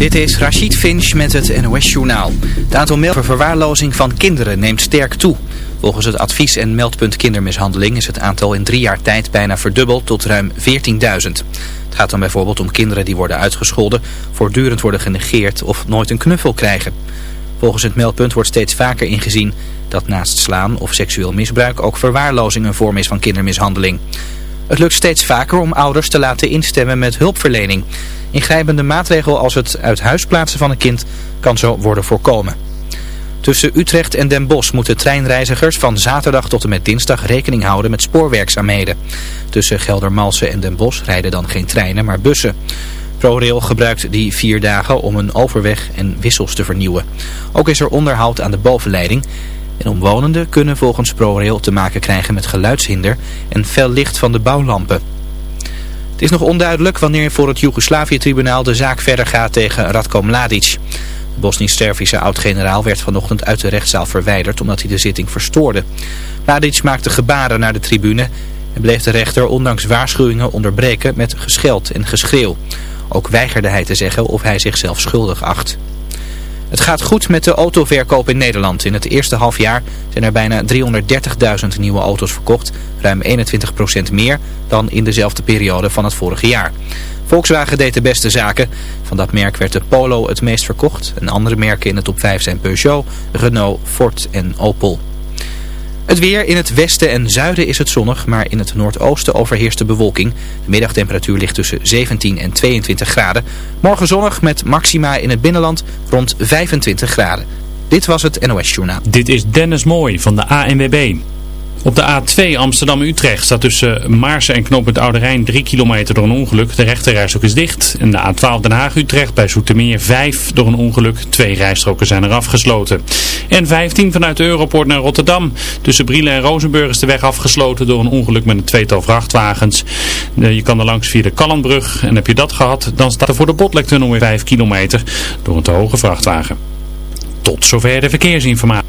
Dit is Rachid Finch met het NOS-journaal. Het aantal meldingen verwaarlozing van kinderen neemt sterk toe. Volgens het advies- en meldpunt kindermishandeling is het aantal in drie jaar tijd bijna verdubbeld tot ruim 14.000. Het gaat dan bijvoorbeeld om kinderen die worden uitgescholden, voortdurend worden genegeerd of nooit een knuffel krijgen. Volgens het meldpunt wordt steeds vaker ingezien dat naast slaan of seksueel misbruik ook verwaarlozing een vorm is van kindermishandeling. Het lukt steeds vaker om ouders te laten instemmen met hulpverlening. Ingrijpende maatregel als het uit huis plaatsen van een kind kan zo worden voorkomen. Tussen Utrecht en Den Bosch moeten treinreizigers van zaterdag tot en met dinsdag rekening houden met spoorwerkzaamheden. Tussen Geldermalsen en Den Bosch rijden dan geen treinen, maar bussen. ProRail gebruikt die vier dagen om een overweg en wissels te vernieuwen. Ook is er onderhoud aan de bovenleiding. En omwonenden kunnen volgens ProRail te maken krijgen met geluidshinder en fel licht van de bouwlampen. Het is nog onduidelijk wanneer voor het Joegoslavië-tribunaal de zaak verder gaat tegen Radko Mladic. De Bosnisch-Servische oud-generaal werd vanochtend uit de rechtszaal verwijderd omdat hij de zitting verstoorde. Mladic maakte gebaren naar de tribune en bleef de rechter ondanks waarschuwingen onderbreken met gescheld en geschreeuw. Ook weigerde hij te zeggen of hij zichzelf schuldig acht. Het gaat goed met de autoverkoop in Nederland. In het eerste halfjaar zijn er bijna 330.000 nieuwe auto's verkocht. Ruim 21% meer dan in dezelfde periode van het vorige jaar. Volkswagen deed de beste zaken. Van dat merk werd de Polo het meest verkocht. En andere merken in de top 5 zijn Peugeot, Renault, Ford en Opel. Het weer in het westen en zuiden is het zonnig, maar in het noordoosten overheerst de bewolking. De middagtemperatuur ligt tussen 17 en 22 graden. Morgen zonnig met maxima in het binnenland rond 25 graden. Dit was het NOS Journaal. Dit is Dennis Mooi van de ANWB. Op de A2 Amsterdam-Utrecht staat tussen Maarsen en knooppunt Oude Rijn 3 kilometer door een ongeluk. De rechterrijstrook is dicht. En de A12 Den Haag-Utrecht bij Zoetermeer 5 door een ongeluk. Twee rijstroken zijn er afgesloten. En 15 vanuit de Europort naar Rotterdam. Tussen Brielen en Rozenburg is de weg afgesloten door een ongeluk met een tweetal vrachtwagens. Je kan er langs via de Kallenbrug. En heb je dat gehad, dan staat er voor de Botlektunnel weer 5 kilometer door een te hoge vrachtwagen. Tot zover de verkeersinformatie.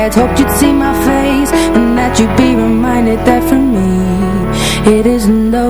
had hoped you'd see my face And that you'd be reminded that for me It isn't over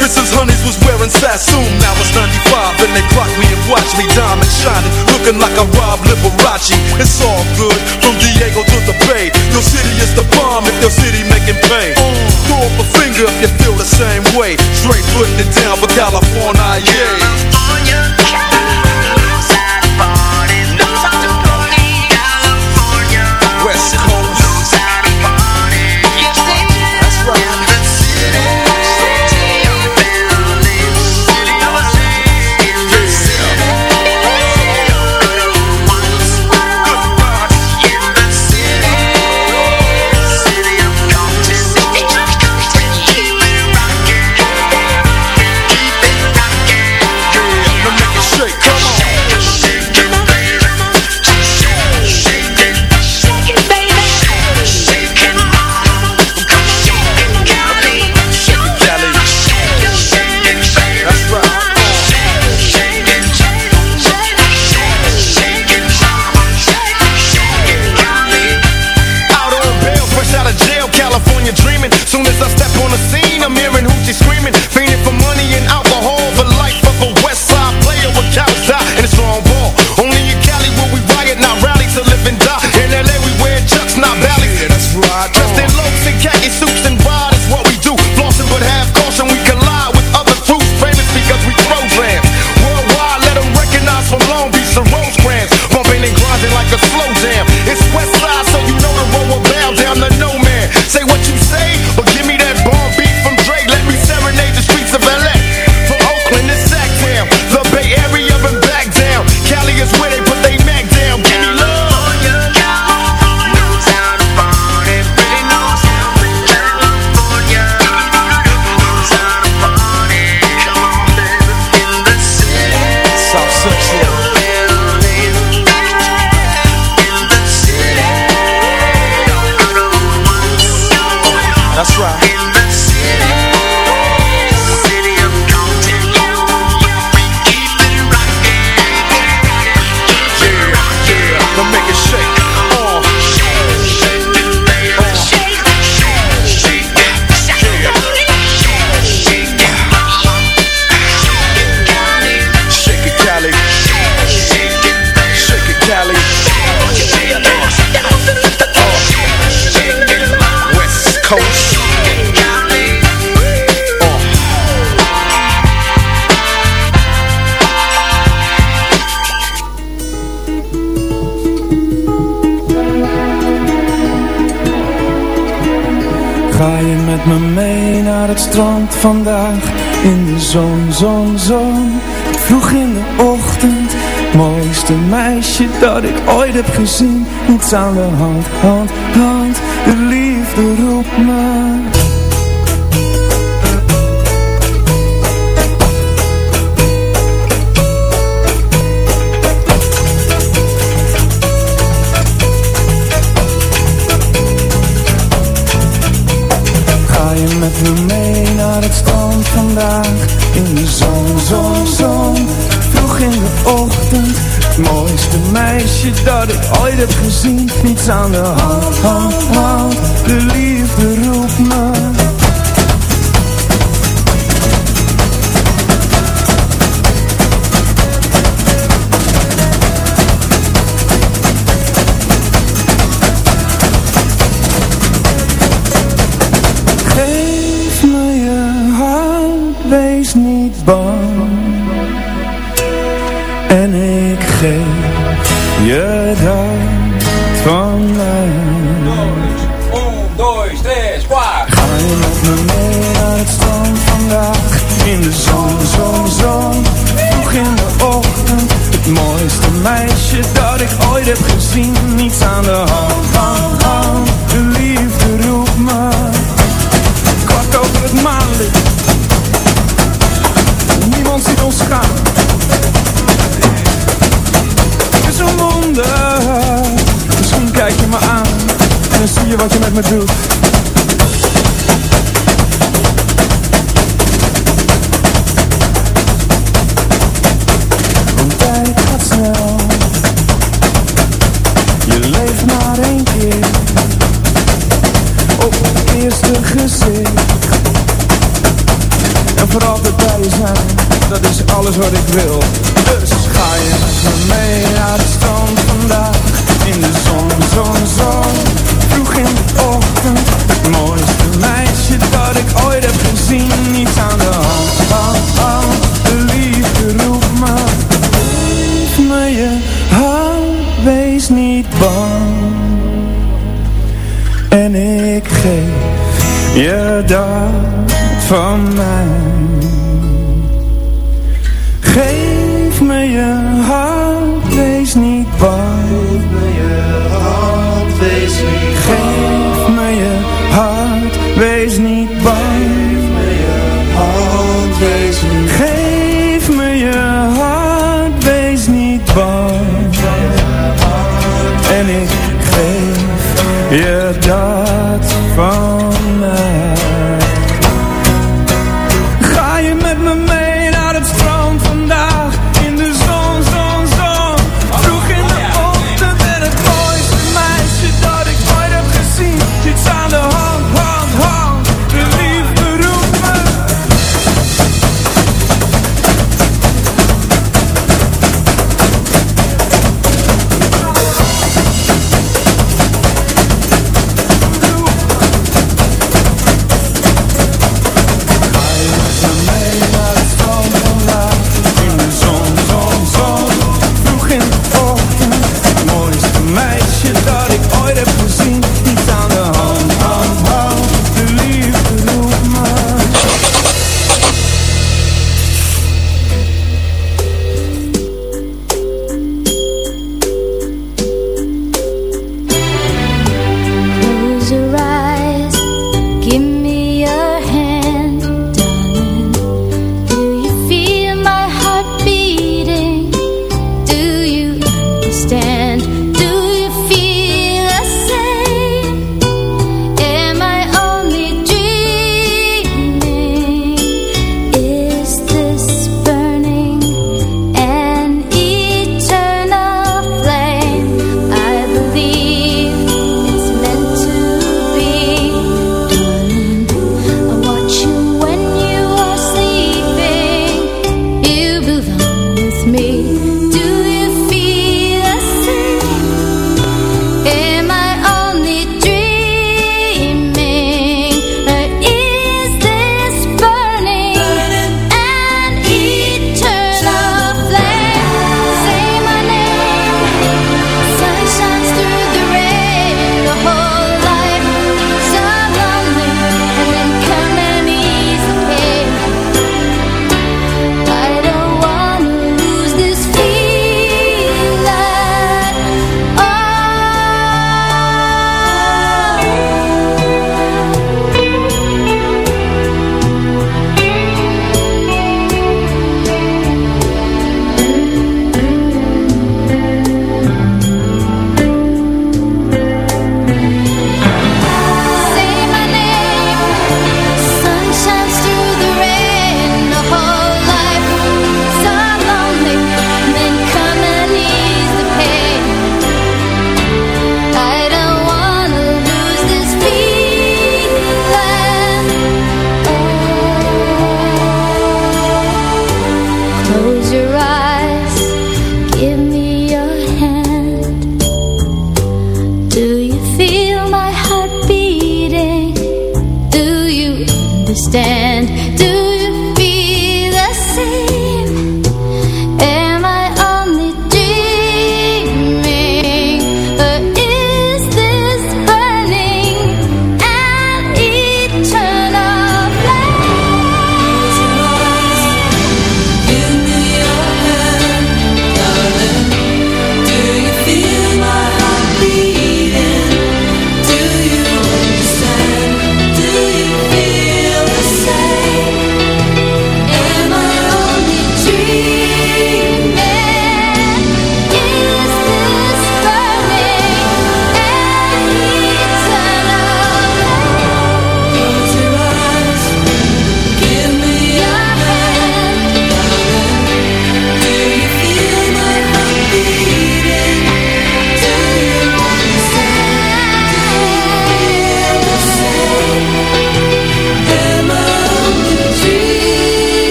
Since Honeys was wearing Sassoon, now it's 95 and they clock me and watch me diamond shining, looking like a Rob Liberace. It's all good, from Diego to the Bay. Your city is the bomb if your city making pain. Throw up a finger if you feel the same way. Straight putting it down for California, yeah. West Ga je met me mee naar het strand vandaag? In de zon, zon, zon. Vroeg in de ochtend. Mooiste meisje dat ik ooit heb gezien. Niets aan de hand, hand, hand. De liefde roept me gezien Niets aan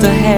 just ahead.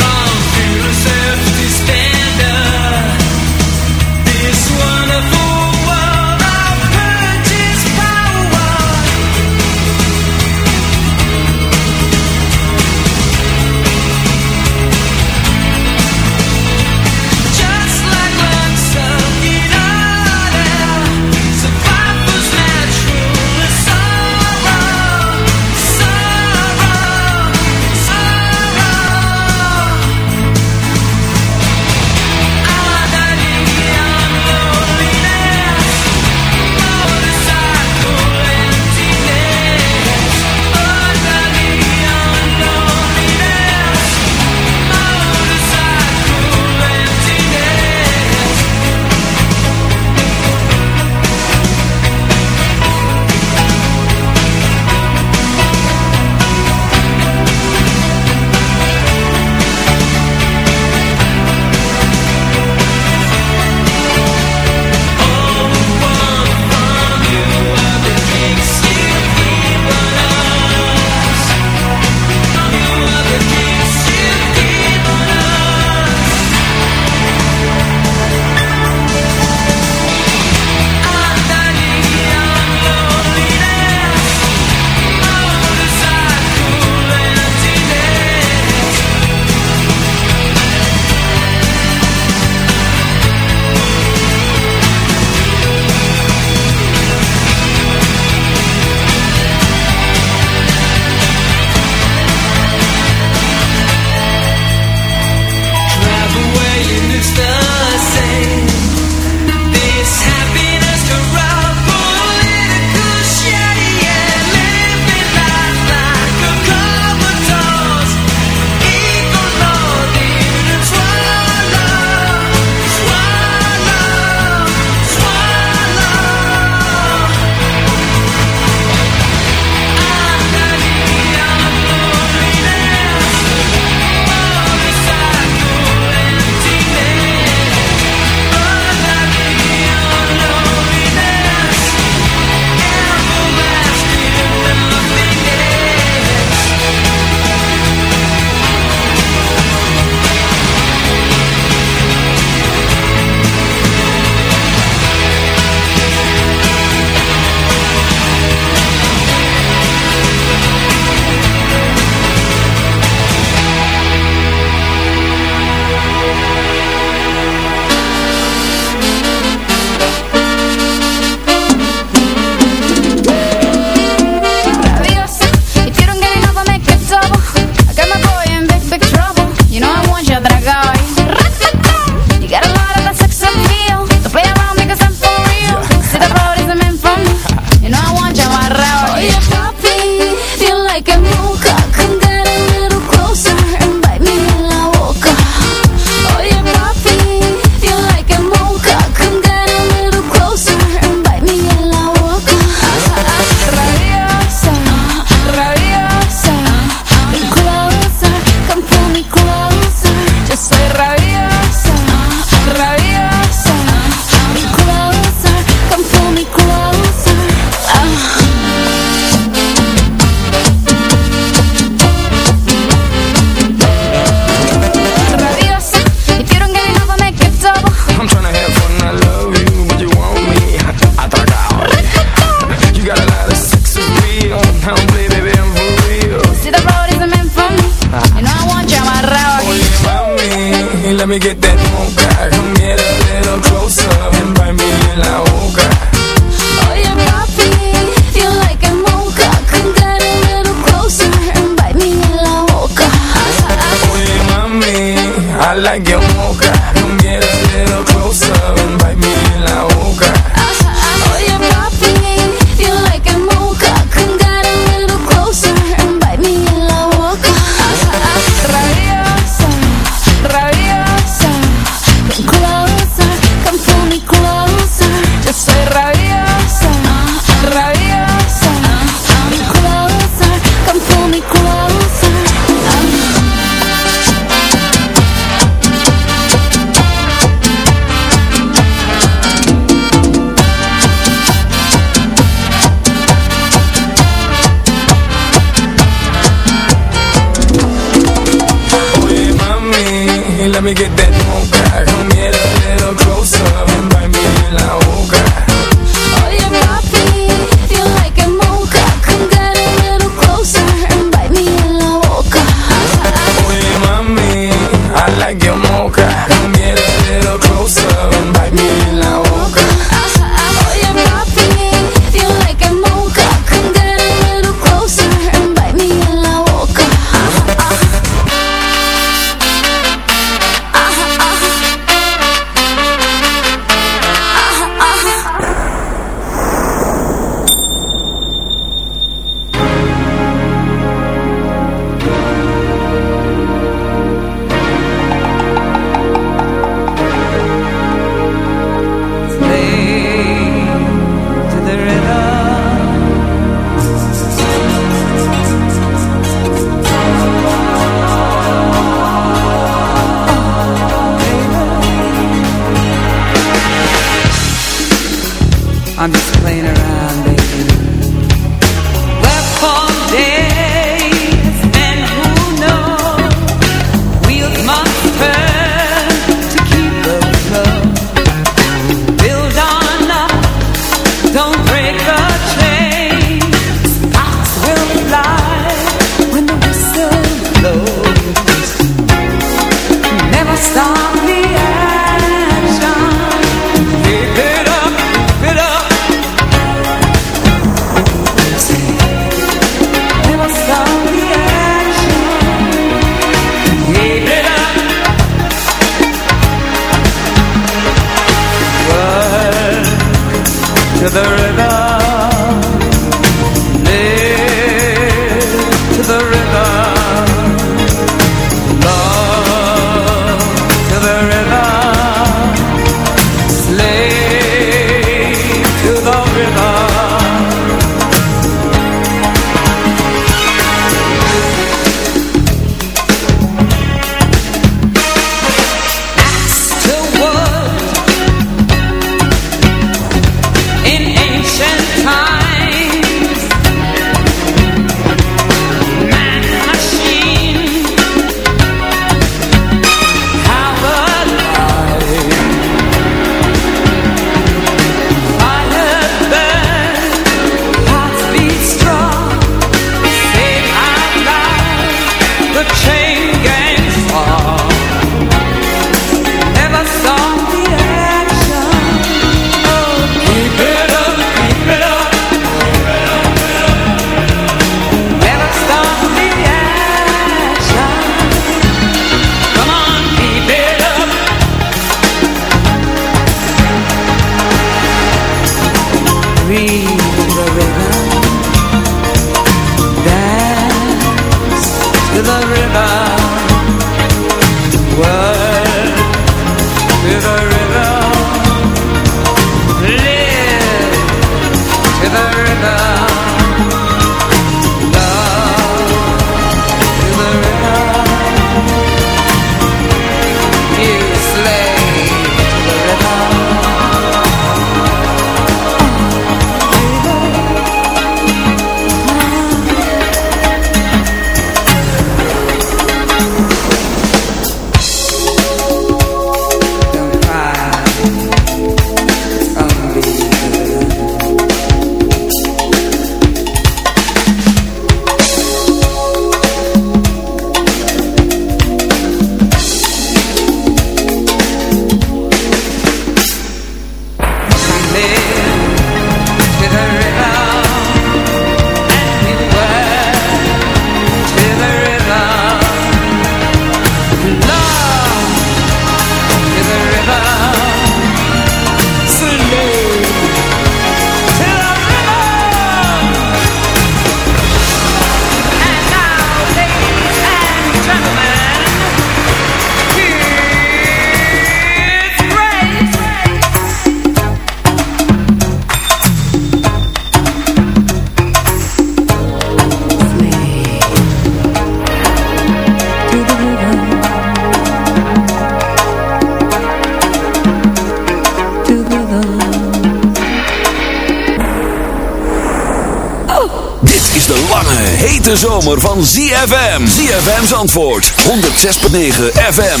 ZFM. ZFM's antwoord 106.9 FM.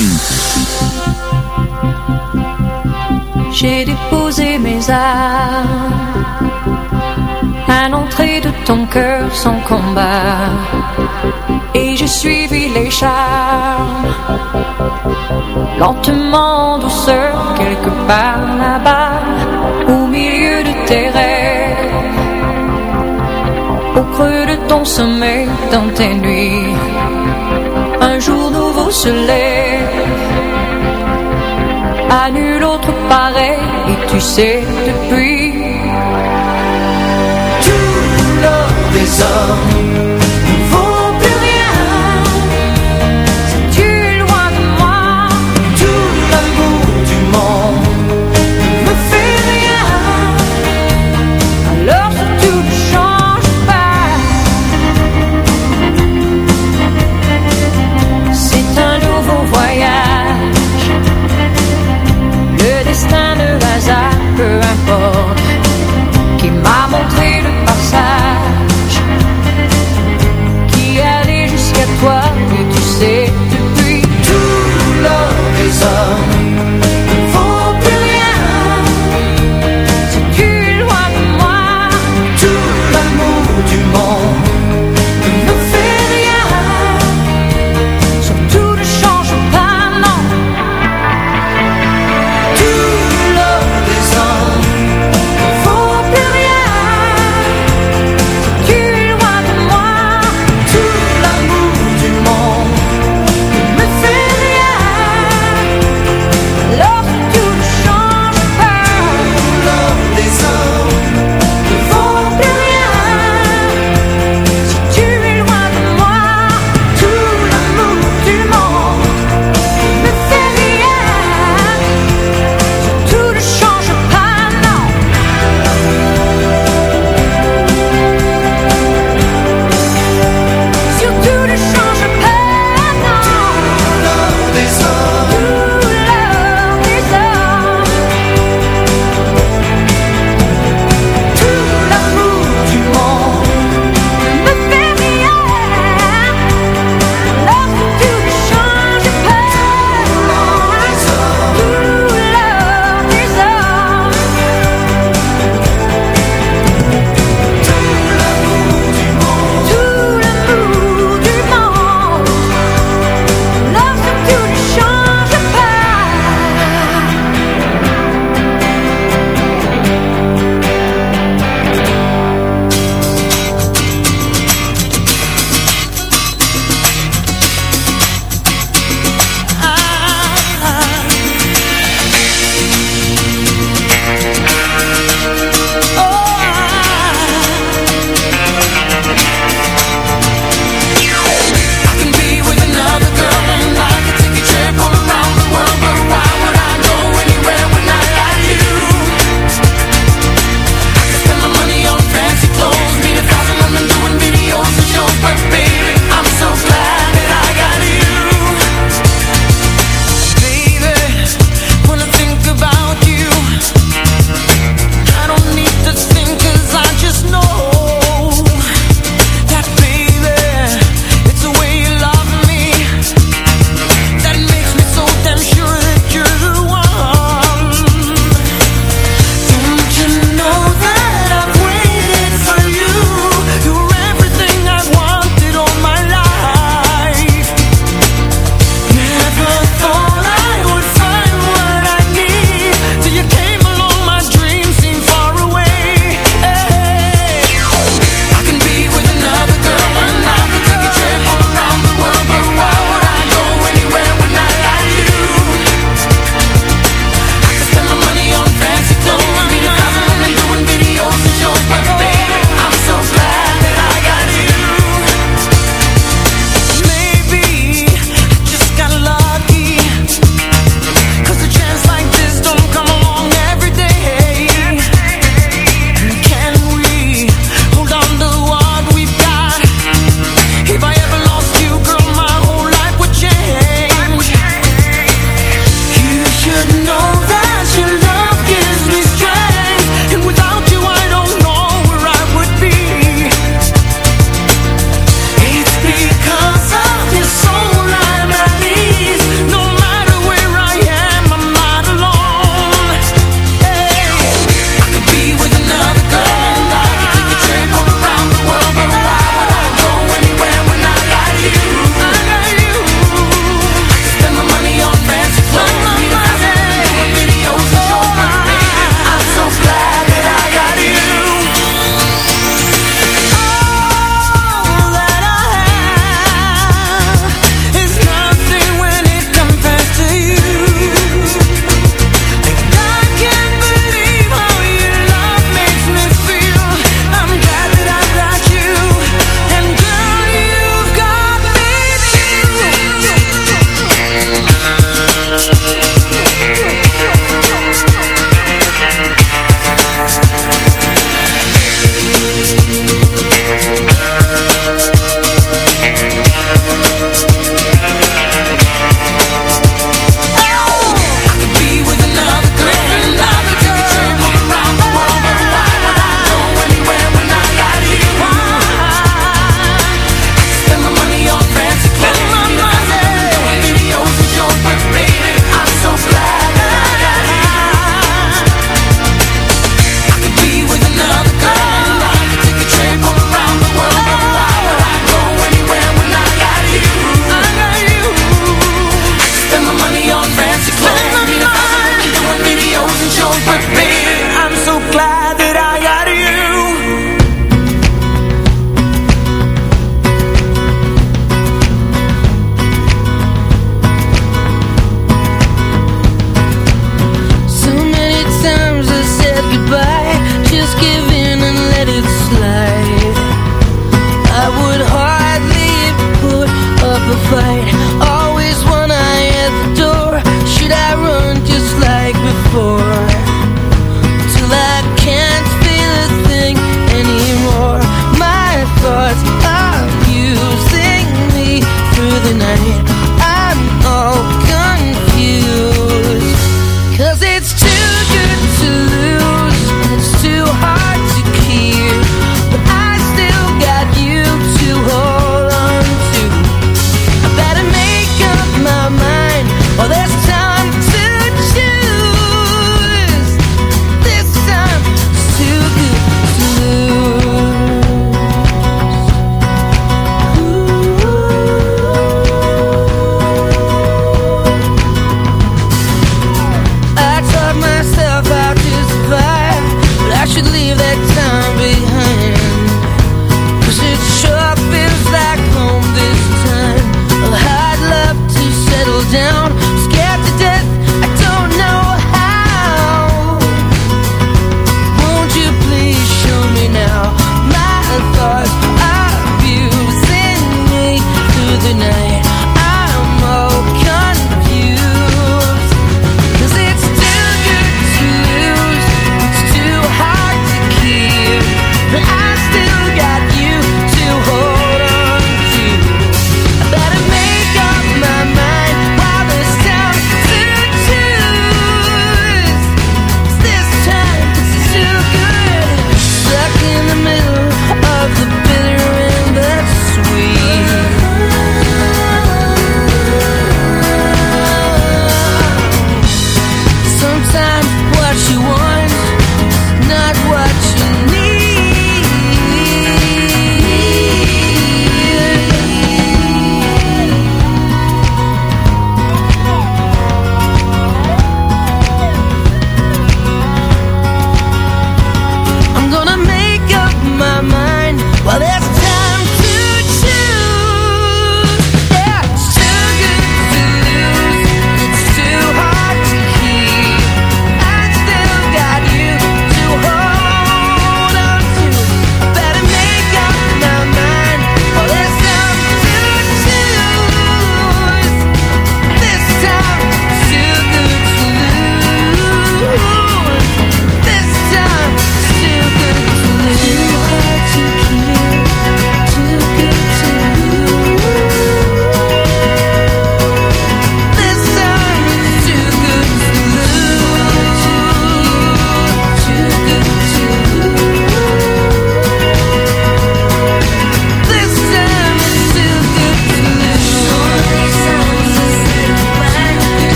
J'ai déposé mes armes à l'entrée de ton cœur sans combat. Et j'ai suivi les charmes, lentement, en douceur, quelque part là-bas, au milieu de tes ton dans tes nuits. Un jour nouveau se lève, à nul autre pareil, et tu sais depuis tout l'or des hommes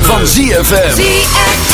van ZFM.